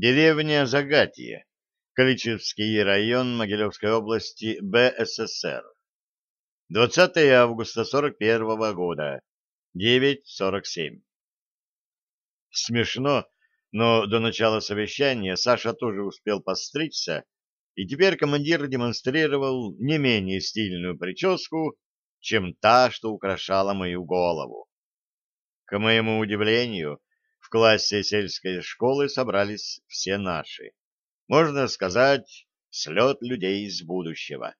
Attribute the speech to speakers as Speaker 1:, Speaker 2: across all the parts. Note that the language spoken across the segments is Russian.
Speaker 1: Деревня Загатье, Каличевский район Могилевской области, БССР. 20 августа 41 года, 9.47. Смешно, но до начала совещания Саша тоже успел постричься, и теперь командир демонстрировал не менее стильную прическу, чем та, что украшала мою голову. К моему удивлению, в классе сельской школы собрались все наши. Можно сказать, слет людей из будущего.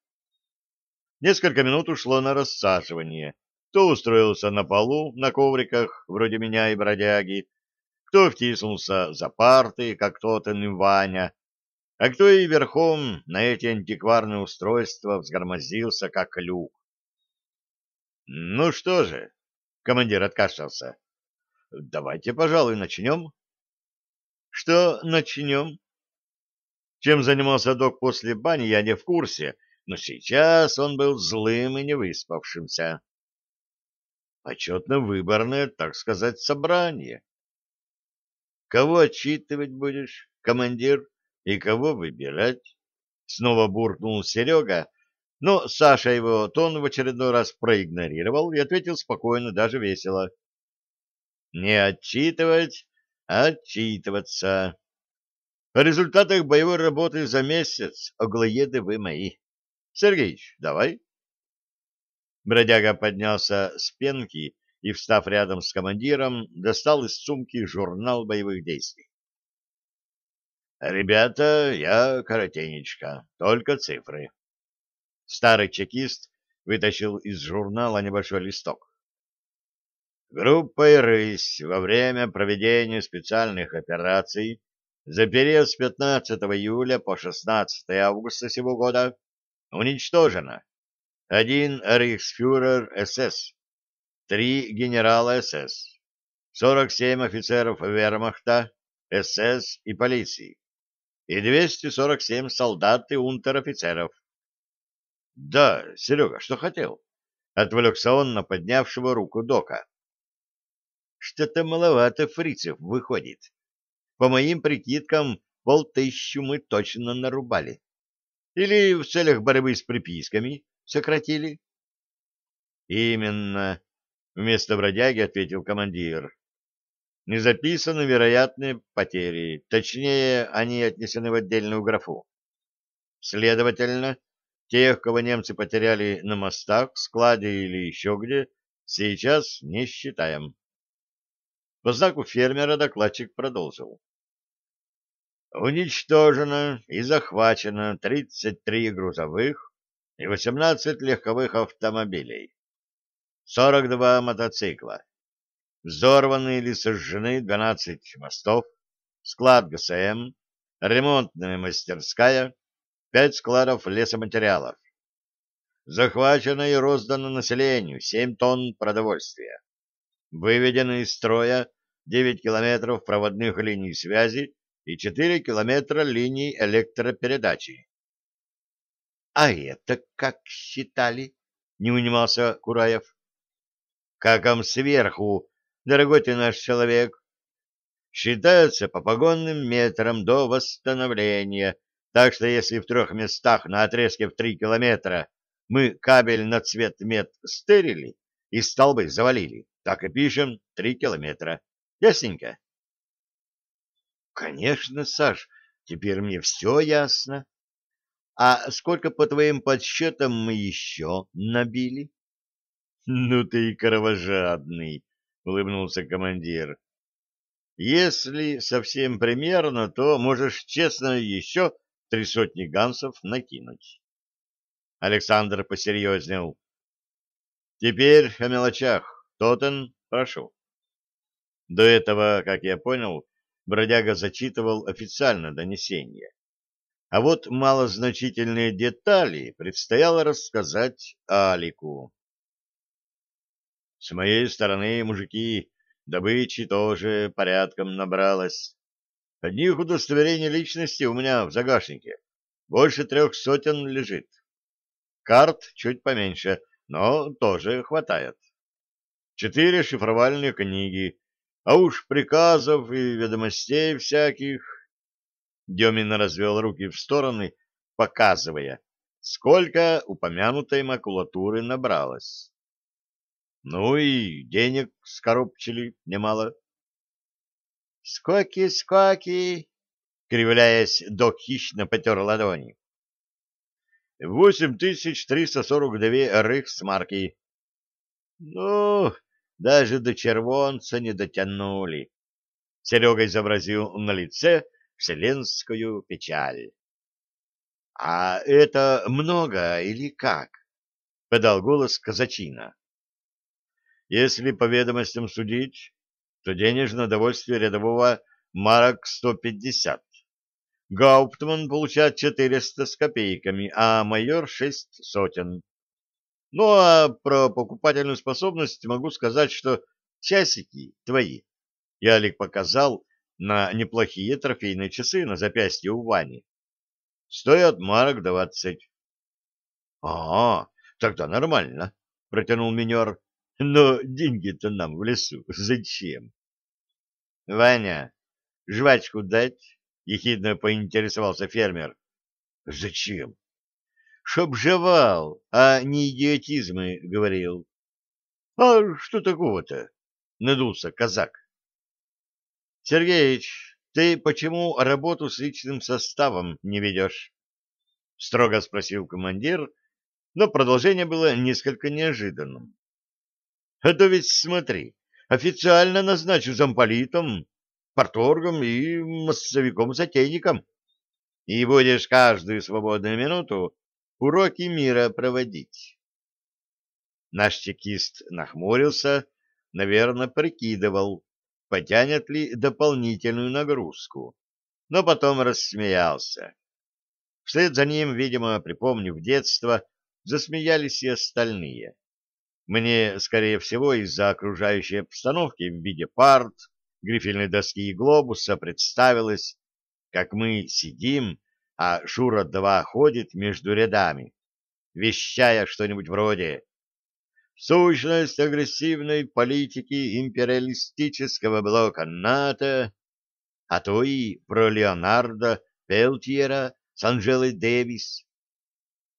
Speaker 1: Несколько минут ушло на рассаживание. Кто устроился на полу, на ковриках, вроде меня и бродяги, кто втиснулся за парты, как тот и Ваня, а кто и верхом на эти антикварные устройства взгромоздился, как люк. «Ну что же», — командир откашлялся, — «давайте, пожалуй, начнем». «Что начнем?» Чем занимался док после бани, я не в курсе, но сейчас он был злым и невыспавшимся. Почетно-выборное, так сказать, собрание. Кого отчитывать будешь, командир? и кого выбирать? Снова буркнул Серега, но Саша его тон в очередной раз проигнорировал и ответил спокойно, даже весело. Не отчитывать, а отчитываться. О результатах боевой работы за месяц, оглоеды вы мои. Сергеич, давай. Бродяга поднялся с пенки и, встав рядом с командиром, достал из сумки журнал боевых действий. Ребята, я коротенечко, только цифры. Старый чекист вытащил из журнала небольшой листок. Группой «Рысь» во время проведения специальных операций за период с 15 июля по 16 августа сего года уничтожено один рейхсфюрер СС, три генерала СС, 47 офицеров вермахта, СС и полиции, и 247 солдат и унтер-офицеров. — Да, Серега, что хотел? — отвлекся он на поднявшего руку Дока. — Что-то маловато фрицев выходит. По моим прикидкам, полтыщу мы точно нарубали. Или в целях борьбы с приписками сократили? — Именно, — вместо бродяги ответил командир не записаны вероятные потери, точнее, они отнесены в отдельную графу. Следовательно, тех, кого немцы потеряли на мостах, складе или еще где, сейчас не считаем. По знаку фермера докладчик продолжил. Уничтожено и захвачено 33 грузовых и 18 легковых автомобилей, 42 мотоцикла, Взорваны или сожжены 12 мостов, склад ГСМ, ремонтная мастерская, 5 складов лесоматериалов. Захвачено и роздано населению 7 тонн продовольствия. Выведено из строя 9 километров проводных линий связи и 4 километра линий электропередачи. — А это как считали? — не унимался Кураев. — Каком сверху дорогой ты наш человек, считается по погонным метрам до восстановления, так что если в трех местах на отрезке в три километра мы кабель на цвет мет стерили и столбы завалили, так и пишем три километра. Ясненько? Конечно, Саш, теперь мне все ясно. А сколько, по твоим подсчетам, мы еще набили? Ну ты и кровожадный, улыбнулся командир. Если совсем примерно, то можешь честно еще три сотни гансов накинуть. Александр посерьезнел. Теперь о мелочах. Тотен, прошу. До этого, как я понял, бродяга зачитывал официально донесение. А вот малозначительные детали предстояло рассказать Алику. С моей стороны, мужики, добычи тоже порядком набралось. Одних удостоверений личности у меня в загашнике больше трех сотен лежит. Карт чуть поменьше, но тоже хватает. Четыре шифровальные книги, а уж приказов и ведомостей всяких. Демин развел руки в стороны, показывая, сколько упомянутой макулатуры набралось. Ну и денег скоропчили немало. «Скоки, скоки!» — кривляясь, док хищно потер ладони. «Восемь тысяч триста сорок две рыхсмарки». «Ну, даже до червонца не дотянули». Серега изобразил на лице вселенскую печаль. — А это много или как? — подал голос казачина. — Если по ведомостям судить, то денежное довольствие рядового марок сто пятьдесят. Гауптман получает четыреста с копейками, а майор шесть сотен. Ну, а про покупательную способность могу сказать, что часики твои. Ялик показал на неплохие трофейные часы на запястье у Вани. Стоят марок двадцать. — А, тогда нормально, — протянул минер. — Но деньги-то нам в лесу зачем? — Ваня, жвачку дать? — ехидно поинтересовался фермер. — Зачем? — Чтоб жевал, а не идиотизмы говорил. — А что такого-то? — надулся казак. Сергеич, ты почему работу с личным составом не ведешь? — строго спросил командир, но продолжение было несколько неожиданным. — А то ведь смотри, официально назначу замполитом, порторгом и массовиком-затейником. И будешь каждую свободную минуту уроки мира проводить. Наш чекист нахмурился, наверное, прикидывал, потянет ли дополнительную нагрузку, но потом рассмеялся. Вслед за ним, видимо, припомнив детство, засмеялись и остальные. Мне, скорее всего, из-за окружающей обстановки в виде парт, грифельной доски и глобуса представилось, как мы сидим, а Шура-2 ходит между рядами, вещая что-нибудь вроде сущность агрессивной политики империалистического блока НАТО, а то и про Леонардо Пелтьера с Анжелой Дэвис.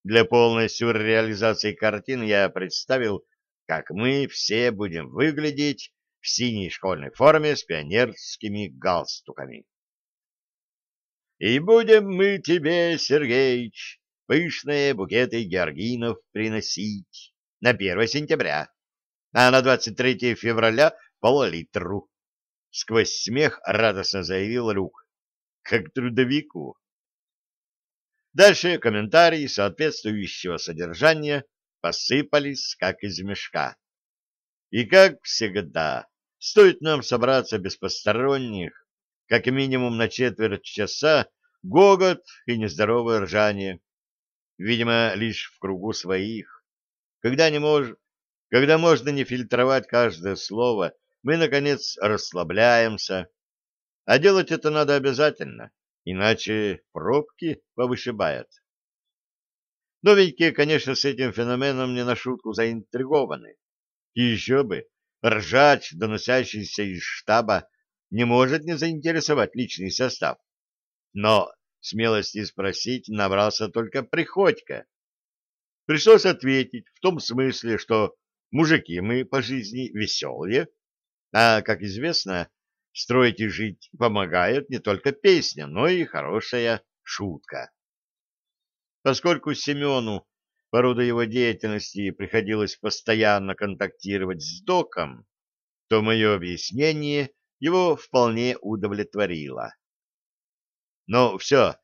Speaker 1: Для полной сюрреализации картин я представил, как мы все будем выглядеть в синей школьной форме с пионерскими галстуками. И будем мы тебе, Сергеич, пышные букеты георгинов приносить на 1 сентября, а на 23 февраля пол-литру. Сквозь смех радостно заявил Люк. Как трудовику. Дальше комментарии соответствующего содержания посыпались, как из мешка. И как всегда, стоит нам собраться без посторонних, как минимум на четверть часа, гогот и нездоровое ржание. Видимо, лишь в кругу своих. Когда, не мож... Когда можно не фильтровать каждое слово, мы, наконец, расслабляемся. А делать это надо обязательно, иначе пробки повышибают. Новенькие, конечно, с этим феноменом не на шутку заинтригованы. И еще бы, ржач, доносящийся из штаба, не может не заинтересовать личный состав. Но смелости спросить набрался только Приходько. Пришлось ответить в том смысле, что мужики мы по жизни веселые, а, как известно, строить и жить помогает не только песня, но и хорошая шутка. Поскольку Семену по роду его деятельности приходилось постоянно контактировать с доком, то мое объяснение его вполне удовлетворило. Но все,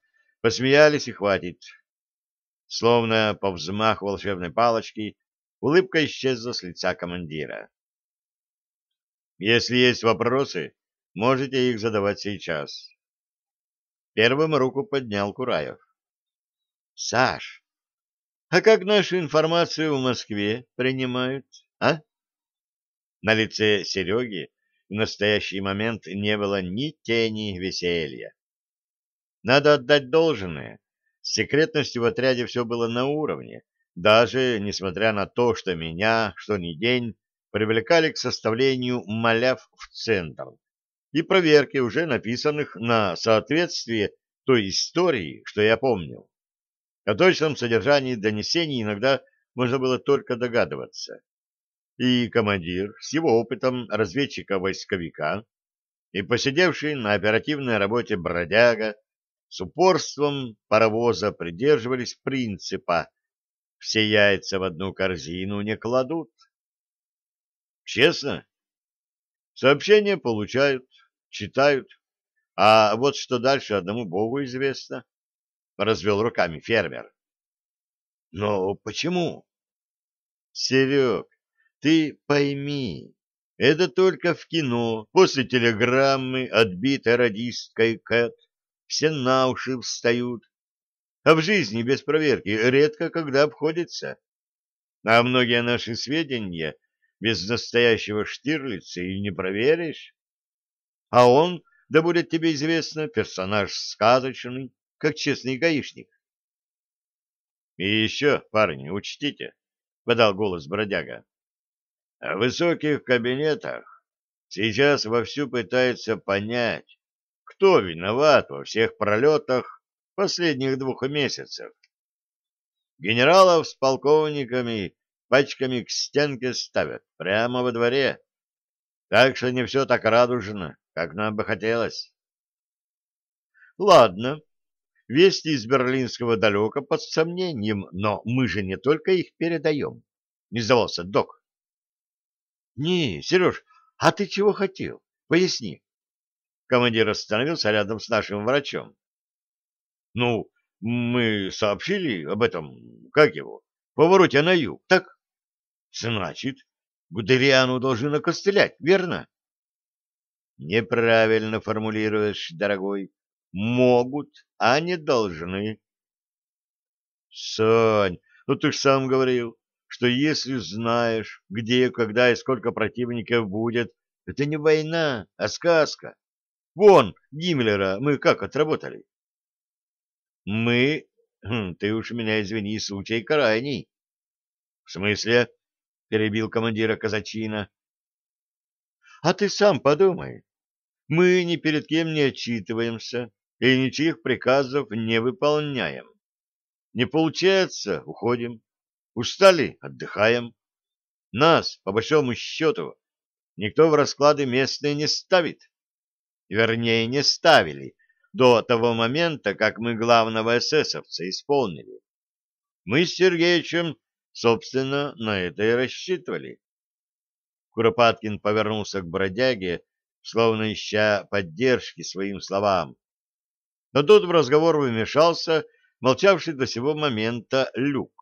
Speaker 1: посмеялись и хватит. Словно по взмаху волшебной палочки, улыбка исчезла с лица командира. Если есть вопросы, можете их задавать сейчас. Первым руку поднял Кураев. Саш, а как нашу информацию в Москве принимают, а? На лице Сереги в настоящий момент не было ни тени веселья. Надо отдать должное. С секретностью в отряде все было на уровне, даже несмотря на то, что меня, что ни день, привлекали к составлению маляв в центр и проверке уже написанных на соответствие той истории, что я помнил. О точном содержании донесений иногда можно было только догадываться. И командир с его опытом разведчика-войсковика и посидевший на оперативной работе бродяга с упорством паровоза придерживались принципа «все яйца в одну корзину не кладут». Честно? Сообщения получают, читают, а вот что дальше одному богу известно, — развел руками фермер. — Но почему? — Серег, ты пойми, это только в кино, после телеграммы, отбитой радисткой Кэт, все на уши встают, а в жизни без проверки редко когда обходится. А многие наши сведения без настоящего Штирлица и не проверишь. А он да будет тебе известно, персонаж сказочный, как честный гаишник. — И еще, парни, учтите, — подал голос бродяга, — в высоких кабинетах сейчас вовсю пытаются понять, кто виноват во всех пролетах последних двух месяцев. Генералов с полковниками пачками к стенке ставят прямо во дворе, так что не все так радужно, как нам бы хотелось. Ладно, вести из Берлинского далеко под сомнением, но мы же не только их передаем. Не сдавался док. Не, Сереж, а ты чего хотел? Поясни. Командир остановился рядом с нашим врачом. Ну, мы сообщили об этом, как его, повороте на юг, так? Значит, Гудериану должны накостылять, верно? Неправильно формулируешь, дорогой. Могут, а не должны. Сань, ну ты ж сам говорил, что если знаешь, где, когда и сколько противников будет, это не война, а сказка. Вон, Гиммлера мы как отработали? Мы... Хм, ты уж меня извини, случай крайний. В смысле? Перебил командира казачина. А ты сам подумай. Мы ни перед кем не отчитываемся и ничьих приказов не выполняем. Не получается — уходим. Устали — отдыхаем. Нас, по большому счету, никто в расклады местные не ставит. Вернее, не ставили до того момента, как мы главного эсэсовца исполнили. Мы с Сергеичем, собственно, на это и рассчитывали. Куропаткин повернулся к бродяге, словно ища поддержки своим словам. Но тут в разговор вмешался молчавший до сего момента Люк.